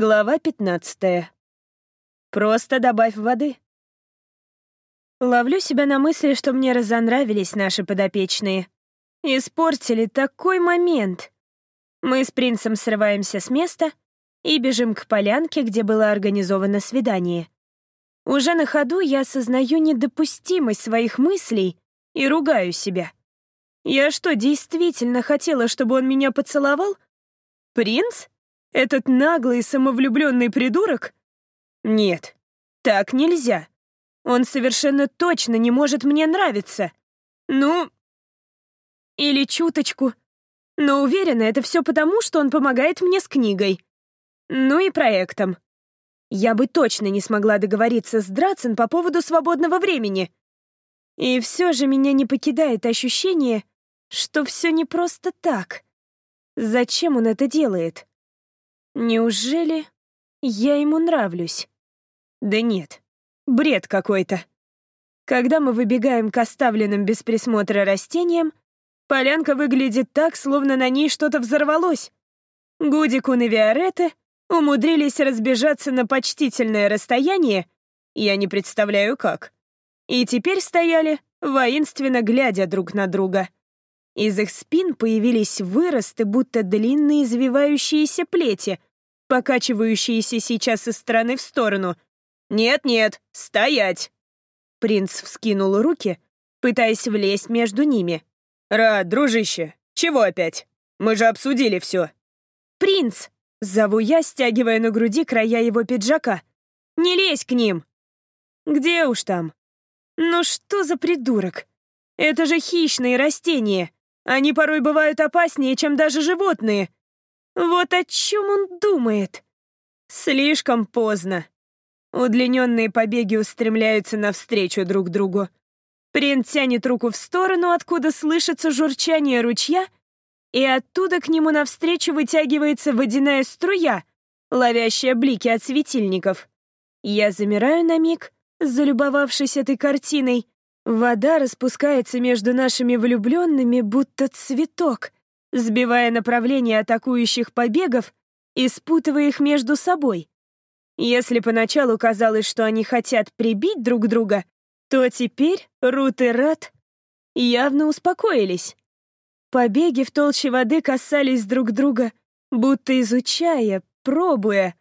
Глава 15. Просто добавь воды. Ловлю себя на мысли, что мне разонравились наши подопечные. Испортили такой момент. Мы с принцем срываемся с места и бежим к полянке, где было организовано свидание. Уже на ходу я осознаю недопустимость своих мыслей и ругаю себя. Я что, действительно хотела, чтобы он меня поцеловал? Принц? Этот наглый самовлюбленный придурок? Нет, так нельзя. Он совершенно точно не может мне нравиться. Ну, или чуточку. Но уверена, это все потому, что он помогает мне с книгой. Ну и проектом. Я бы точно не смогла договориться с Драцен по поводу свободного времени. И все же меня не покидает ощущение, что все не просто так. Зачем он это делает? Неужели я ему нравлюсь? Да нет, бред какой-то. Когда мы выбегаем к оставленным без присмотра растениям, полянка выглядит так, словно на ней что-то взорвалось. Гудикун и Виоретты умудрились разбежаться на почтительное расстояние, я не представляю как, и теперь стояли, воинственно глядя друг на друга. Из их спин появились выросты, будто длинные извивающиеся плети, покачивающиеся сейчас из стороны в сторону. «Нет-нет, стоять!» Принц вскинул руки, пытаясь влезть между ними. «Рад, дружище, чего опять? Мы же обсудили все. «Принц!» — зову я, стягивая на груди края его пиджака. «Не лезь к ним!» «Где уж там?» «Ну что за придурок? Это же хищные растения. Они порой бывают опаснее, чем даже животные. Вот о чем он думает? Слишком поздно. Удлиненные побеги устремляются навстречу друг другу. Принц тянет руку в сторону, откуда слышится журчание ручья, и оттуда к нему навстречу вытягивается водяная струя, ловящая блики от светильников. Я замираю на миг, залюбовавшись этой картиной. Вода распускается между нашими влюбленными, будто цветок — сбивая направление атакующих побегов и спутывая их между собой. Если поначалу казалось, что они хотят прибить друг друга, то теперь Рут и Рат явно успокоились. Побеги в толще воды касались друг друга, будто изучая, пробуя.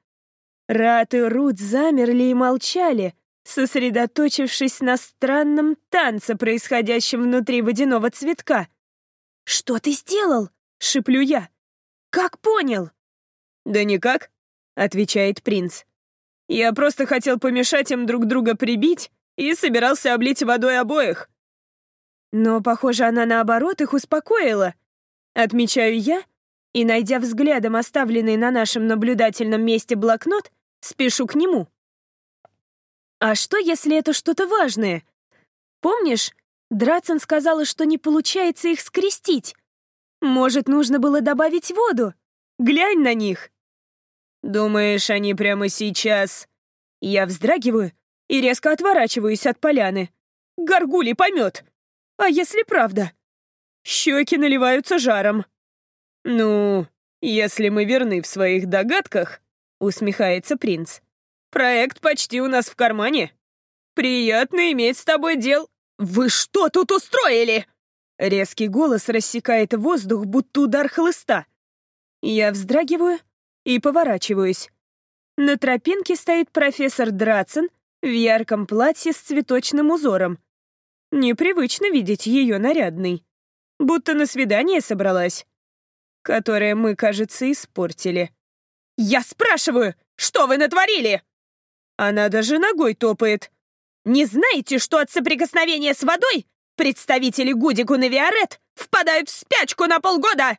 Рат и Рут замерли и молчали, сосредоточившись на странном танце, происходящем внутри водяного цветка. «Что ты сделал?» — шиплю я. «Как понял?» «Да никак», — отвечает принц. «Я просто хотел помешать им друг друга прибить и собирался облить водой обоих». Но, похоже, она наоборот их успокоила. Отмечаю я и, найдя взглядом оставленный на нашем наблюдательном месте блокнот, спешу к нему. А что, если это что-то важное? Помнишь, Драцен сказала, что не получается их скрестить, может, нужно было добавить воду? Глянь на них!» «Думаешь, они прямо сейчас...» Я вздрагиваю и резко отворачиваюсь от поляны. Горгули помет! А если правда? Щеки наливаются жаром. «Ну, если мы верны в своих догадках», — усмехается принц, «проект почти у нас в кармане. Приятно иметь с тобой дел». «Вы что тут устроили?» Резкий голос рассекает воздух, будто удар хлыста. Я вздрагиваю и поворачиваюсь. На тропинке стоит профессор Драцен в ярком платье с цветочным узором. Непривычно видеть ее нарядной. Будто на свидание собралась. Которое мы, кажется, испортили. «Я спрашиваю, что вы натворили?» Она даже ногой топает. «Не знаете, что от соприкосновения с водой Представители Гудикун и Виарет впадают в спячку на полгода!»